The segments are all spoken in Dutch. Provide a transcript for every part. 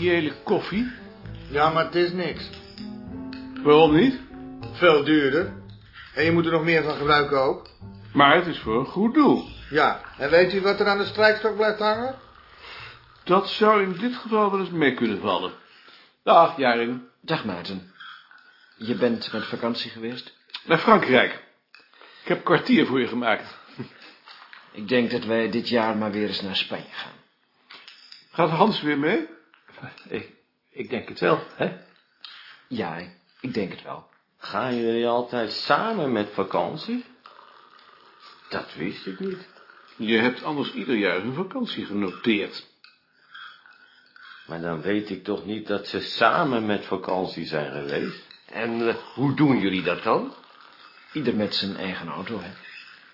ideële koffie? Ja, maar het is niks. Waarom niet? Veel duurder. En je moet er nog meer van gebruiken ook. Maar het is voor een goed doel. Ja, en weet u wat er aan de strijkstok blijft hangen? Dat zou in dit geval wel eens mee kunnen vallen. Dag, Jaring. Dag Maarten. Je bent met vakantie geweest? Naar Frankrijk. Ik heb een kwartier voor je gemaakt. Ik denk dat wij dit jaar maar weer eens naar Spanje gaan. Gaat Hans weer mee? Ik, ik denk het wel, hè? Ja, ik denk het wel. Gaan jullie altijd samen met vakantie? Dat wist ik niet. Je hebt anders ieder jaar een vakantie genoteerd. Maar dan weet ik toch niet dat ze samen met vakantie zijn geweest? En eh, hoe doen jullie dat dan? Ieder met zijn eigen auto, hè?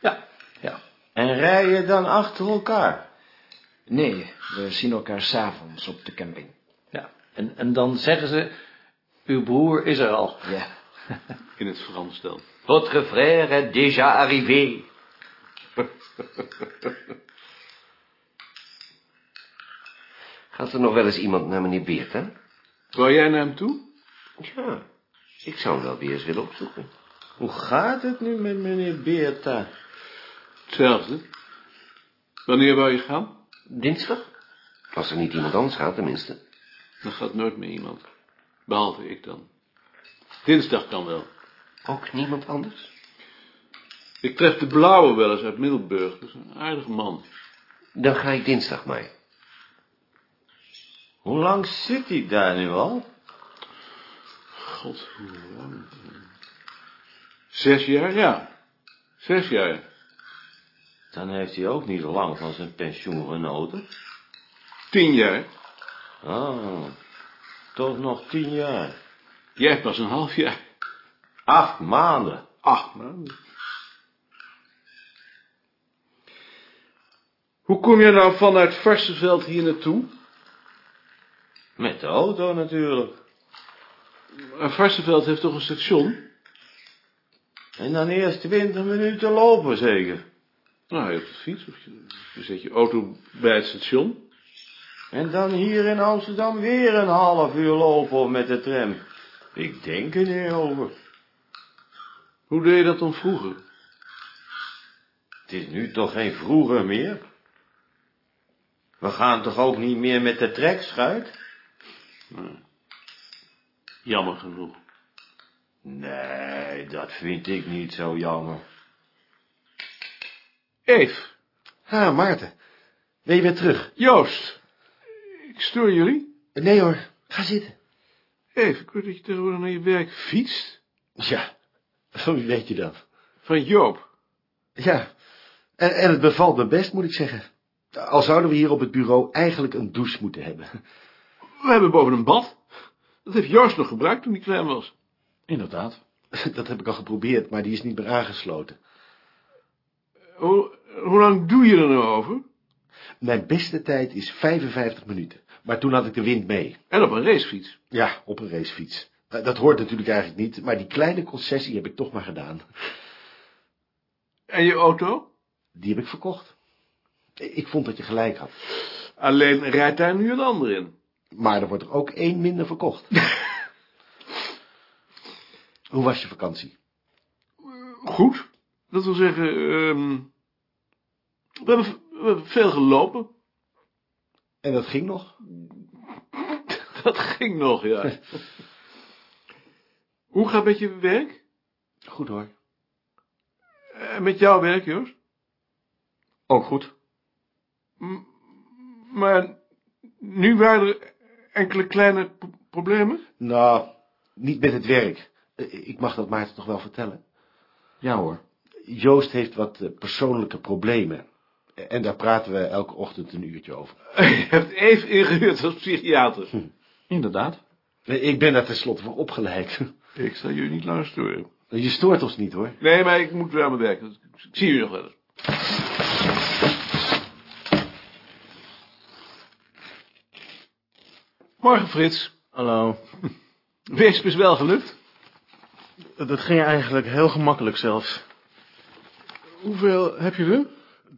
Ja, ja. En rijden dan achter elkaar? Nee, we zien elkaar s'avonds op de camping. ja. En, en dan zeggen ze, uw broer is er al. Ja. In het Frans dan. Votre frère est déjà arrivé. Gaat er nog wel eens iemand naar meneer Beert, hè? Wou jij naar hem toe? Ja, ik zou hem wel weer eens willen opzoeken. Hoe gaat het nu met meneer Beerta? Hetzelfde. Wanneer wou je gaan? Dinsdag? Als er niet iemand anders gaat, tenminste. Dan gaat nooit meer iemand. Behalve ik dan. Dinsdag kan wel. Ook niemand anders? Ik tref de blauwe wel eens uit Middelburg. Dat is een aardig man. Dan ga ik dinsdag mee. Hoe lang zit hij daar nu al? God, hoe lang? Zes jaar, ja. Zes jaar. Dan heeft hij ook niet lang van zijn pensioen genoten. Tien jaar. Oh, toch nog tien jaar. Jij pas een half jaar. Acht maanden. Acht maanden. Hoe kom je nou vanuit Varsenveld hier naartoe? Met de auto natuurlijk. Maar Varsenveld heeft toch een station? En dan eerst twintig minuten lopen zeker. Nou, je hebt de fiets of je, je zet je auto bij het station. En dan hier in Amsterdam weer een half uur lopen met de tram. Ik denk er niet over. Hoe deed je dat dan vroeger? Het is nu toch geen vroeger meer? We gaan toch ook niet meer met de trekschuit? Jammer genoeg. Nee, dat vind ik niet zo jammer. Eve, Ha, Maarten. Ben je weer terug? Joost, ik stoor jullie? Nee hoor, ga zitten. Eve, ik hoor dat je tegenwoordig naar je werk fietst. Ja, van wie weet je dat? Van Joop. Ja, en, en het bevalt me best, moet ik zeggen. Al zouden we hier op het bureau eigenlijk een douche moeten hebben. We hebben boven een bad. Dat heeft Joost nog gebruikt toen hij klein was. Inderdaad. Dat heb ik al geprobeerd, maar die is niet meer aangesloten. Hoe, hoe lang doe je er nou over? Mijn beste tijd is 55 minuten. Maar toen had ik de wind mee. En op een racefiets. Ja, op een racefiets. Eh, Dat hoort natuurlijk eigenlijk niet, maar die kleine concessie heb ik toch maar gedaan. En je auto? Die heb ik verkocht. Ik vond dat je gelijk had. Alleen rijdt daar nu een ander in. Maar er wordt er ook één minder verkocht. Hoe was je vakantie? Goed. Dat wil zeggen, ehm, we, hebben, we hebben veel gelopen. En dat ging nog? Dat ging nog, ja. Hoe gaat het met je werk? Goed hoor. En met jouw werk, Joost? Ook goed. Maar nu waren er enkele kleine problemen? Nou, niet met het werk. Eh, Ik mag dat Maarten toch wel vertellen. Ja hoor. Joost heeft wat eh, persoonlijke problemen. En daar praten we elke ochtend een uurtje over. Je hebt even ingehuurd als psychiater. Inderdaad. Nee, Ik ben daar tenslotte voor opgeleid. Ik zal jullie niet langer storen. Je stoort ons niet hoor. Nee, maar ik moet weer aan mijn werk. Ik zie jullie nog wel eens. Morgen, Frits. Hallo. Weesp is wel gelukt. Dat ging eigenlijk heel gemakkelijk zelfs. Hoeveel heb je er?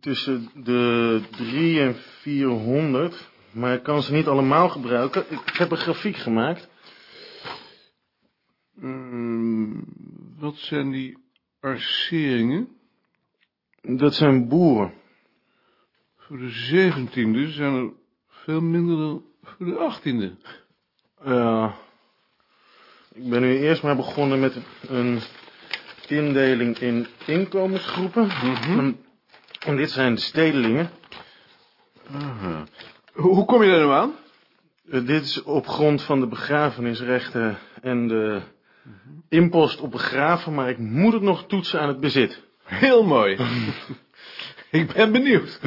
Tussen de 3 en 400. maar ik kan ze niet allemaal gebruiken. Ik heb een grafiek gemaakt. Mm, wat zijn die arceringen? Dat zijn boeren. Voor de zeventiende zijn er veel minder dan voor de achttiende. Ja. Ik ben nu eerst maar begonnen met een indeling in inkomensgroepen. en, en dit zijn de stedelingen. Hoe, hoe kom je daar nou aan? Eh, dit is op grond van de begrafenisrechten en de impost op begraven, maar ik moet het nog toetsen aan het bezit. Heel mooi. ik ben benieuwd.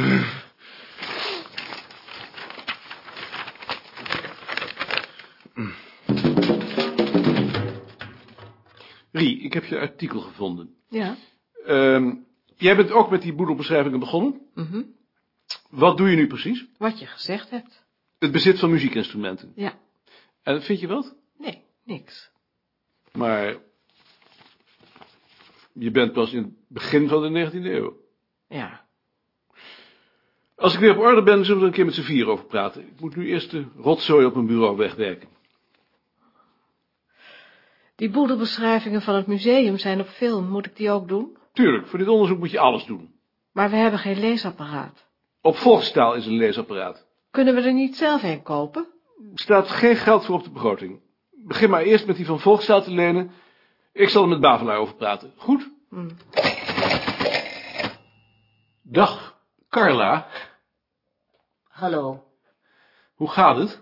Ik heb je artikel gevonden. Ja. Ehm, jij bent ook met die boedelbeschrijvingen begonnen. Mhm. Wat doe je nu precies? Wat je gezegd hebt. Het bezit van muziekinstrumenten. Ja. En vind je wat? Nee, niks. Maar je bent pas in het begin van de 19e eeuw. Ja. Als ik weer op orde ben, zullen we er een keer met z'n vier over praten. Ik moet nu eerst de rotzooi op mijn bureau wegwerken. Die boedelbeschrijvingen van het museum zijn op film. Moet ik die ook doen? Tuurlijk, voor dit onderzoek moet je alles doen. Maar we hebben geen leesapparaat. Op volkstaal is een leesapparaat. Kunnen we er niet zelf een kopen? Er staat geen geld voor op de begroting. Begin maar eerst met die van volkstaal te lenen. Ik zal er met Bavelaar over praten. Goed? Hm. Dag, Carla. Hallo, Hoe gaat het?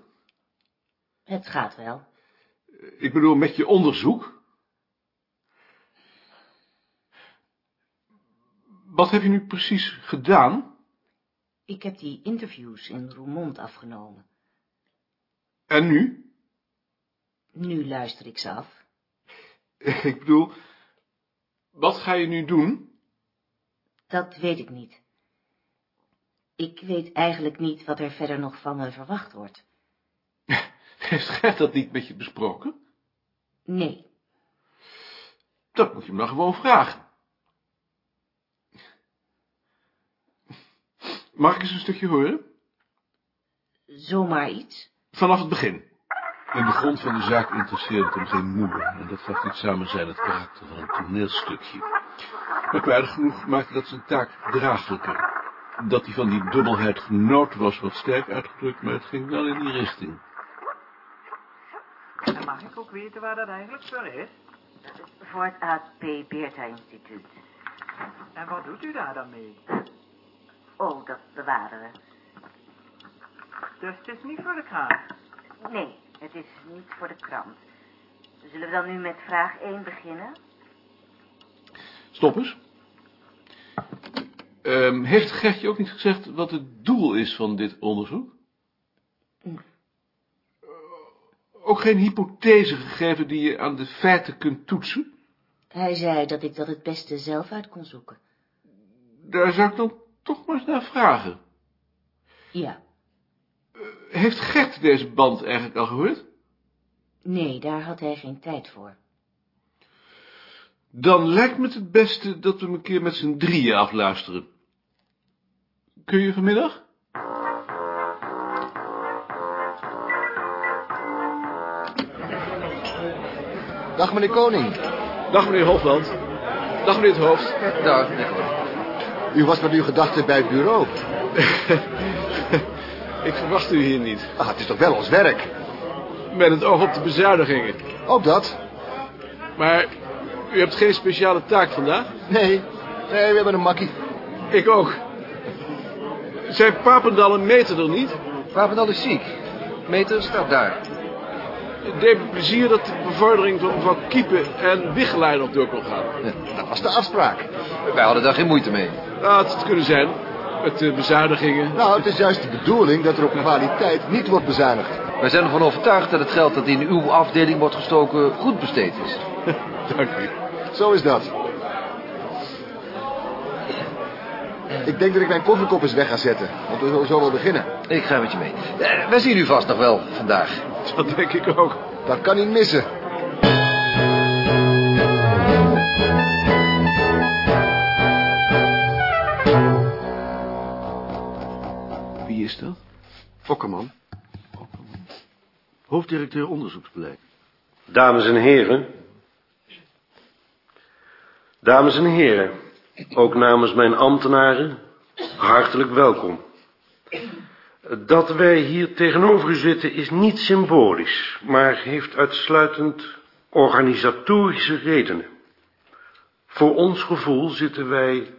het gaat wel. Ik bedoel, met je onderzoek. Wat heb je nu precies gedaan? Ik heb die interviews in Roermond afgenomen. En nu? Nu luister ik ze af. Ik bedoel, wat ga je nu doen? Dat weet ik niet. Ik weet eigenlijk niet wat er verder nog van me verwacht wordt. Heeft Gert dat niet met je besproken? Nee, Dat moet je hem dan gewoon vragen. Mag ik eens een stukje horen? zomaar iets. Vanaf het begin. In de grond van de zaak interesseerde het hem geen moeder. En dat gaf dit samen zijn het karakter van een toneelstukje. Merkwaardig genoeg maakte dat zijn taak draaglijker. Dat hij van die dubbelheid genoot was wat sterk uitgedrukt, maar het ging wel in die richting. Ook weten waar dat eigenlijk voor is? Voor het A.P. Beerta Instituut. En wat doet u daar dan mee? Oh, dat bewaren we. Dus het is niet voor de kraan. Nee, het is niet voor de krant. Zullen we dan nu met vraag 1 beginnen? Stop eens. Ehm, heeft Gertje ook niet gezegd wat het doel is van dit onderzoek? Nee. Ook geen hypothese gegeven die je aan de feiten kunt toetsen? Hij zei dat ik dat het beste zelf uit kon zoeken. Daar zou ik dan toch maar eens naar vragen. Ja, Heeft Gert deze band eigenlijk al gehoord? nee, daar had hij geen tijd voor. Dan lijkt me het het beste dat we hem een keer met z'n drieën afluisteren. Kun je vanmiddag? Dag meneer Koning. Dag meneer Hofland. Dag meneer het Hoofd. Dag, U was met uw gedachten bij het bureau. Ik verwacht u hier niet. Ah, het is toch wel ons werk. Met het oog op de bezuinigingen. Ook dat? Maar u hebt geen speciale taak vandaag? Nee. Nee, we hebben een makkie. Ik ook. Zijn Papendal en Meter er niet? Papendal is ziek. Meter staat daar. Het deed me plezier dat de bevordering van mevrouw Kiepen en Wichelaar nog door kon gaan. Dat was de afspraak. Wij hadden daar geen moeite mee. Nou, het had kunnen zijn. Met de bezuinigingen. Nou, het is juist de bedoeling dat er op kwaliteit niet wordt bezuinigd. Wij zijn ervan overtuigd dat het geld dat in uw afdeling wordt gestoken goed besteed is. Dank u. Zo is dat. Ik denk dat ik mijn koffiekop eens weg ga zetten. Want we zullen zo wel beginnen. Ik ga met je mee. Eh, wij zien u vast nog wel vandaag. Dat denk ik ook. Dat kan niet missen. Wie is dat? Okkerman. Hoofddirecteur onderzoeksbeleid. Dames en heren. Dames en heren, ook namens mijn ambtenaren, hartelijk welkom. Dat wij hier tegenover u zitten is niet symbolisch, maar heeft uitsluitend organisatorische redenen. Voor ons gevoel zitten wij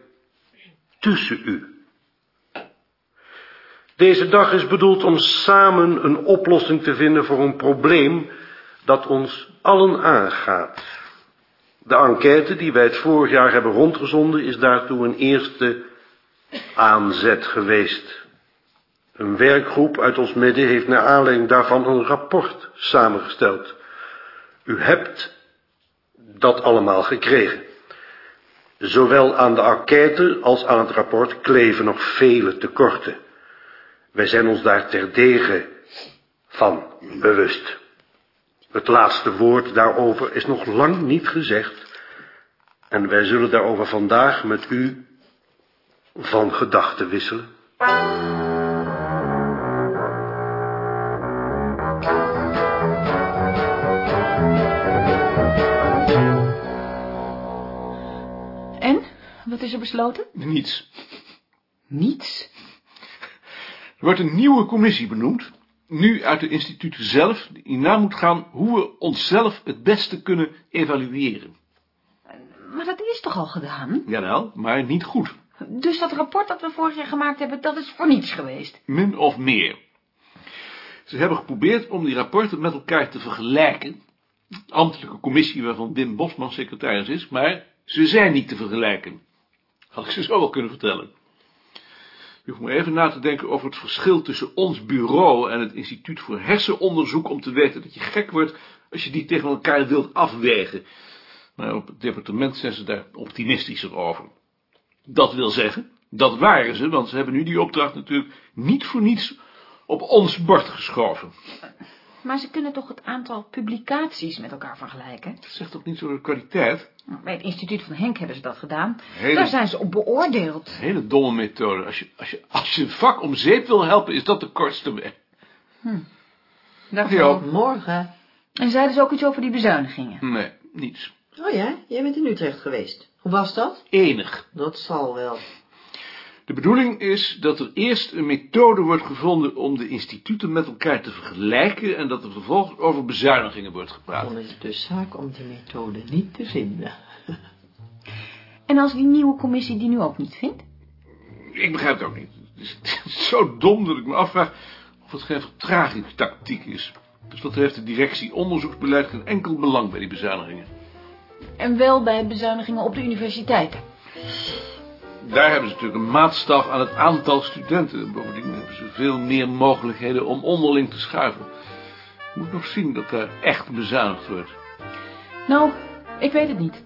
tussen u. Deze dag is bedoeld om samen een oplossing te vinden voor een probleem dat ons allen aangaat. De enquête die wij het vorig jaar hebben rondgezonden is daartoe een eerste aanzet geweest. Een werkgroep uit ons midden heeft naar aanleiding daarvan een rapport samengesteld. U hebt dat allemaal gekregen. Zowel aan de enquête als aan het rapport kleven nog vele tekorten. Wij zijn ons daar terdege van bewust. Het laatste woord daarover is nog lang niet gezegd. En wij zullen daarover vandaag met u van gedachten wisselen. Wat is er besloten? Niets. Niets? Er wordt een nieuwe commissie benoemd, nu uit de instituten zelf, die na moet gaan hoe we onszelf het beste kunnen evalueren. Maar dat is toch al gedaan? Jawel, maar niet goed. Dus dat rapport dat we vorig jaar gemaakt hebben, dat is voor niets geweest? Min of meer. Ze hebben geprobeerd om die rapporten met elkaar te vergelijken. Ambtelijke commissie waarvan Wim Bosman secretaris is, maar ze zijn niet te vergelijken. Had ik ze zo wel kunnen vertellen. Je hoeft maar even na te denken over het verschil tussen ons bureau en het Instituut voor Hersenonderzoek om te weten dat je gek wordt als je die tegen elkaar wilt afwegen. Maar op het departement zijn ze daar optimistischer over. Dat wil zeggen, dat waren ze, want ze hebben nu die opdracht natuurlijk niet voor niets op ons bord geschoven. Maar ze kunnen toch het aantal publicaties met elkaar vergelijken? Dat zegt toch niet zo de kwaliteit? Bij het instituut van Henk hebben ze dat gedaan. Hele- Daar zijn ze op beoordeeld. Een hele domme methode. Als je, als, je, als je een vak om zeep wil helpen, is dat de kortste weg. Dag Ja. Morgen. En zeiden ze ook iets over die bezuinigingen? Nee, niets. Oh ja, jij bent in Utrecht geweest. Hoe was dat? Enig. Dat zal wel. De bedoeling is dat er eerst een methode wordt gevonden om de instituten met elkaar te vergelijken en dat er vervolgens over bezuinigingen wordt gepraat. Dan is het dus zaak om die methode niet te vinden. En als die nieuwe commissie die nu ook niet vindt? Ik begrijp het ook niet. Het is, het is zo dom dat ik me afvraag of het geen vertragingstactiek is. Dus wat heeft de directie onderzoeksbeleid geen enkel belang bij die bezuinigingen. En wel bij bezuinigingen op de universiteiten. Daar hebben ze natuurlijk een maatstaf aan het aantal studenten. Bovendien hebben ze veel meer mogelijkheden om onderling te schuiven. Ik moet nog zien dat daar echt bezuinigd wordt. Nou, ik weet het niet.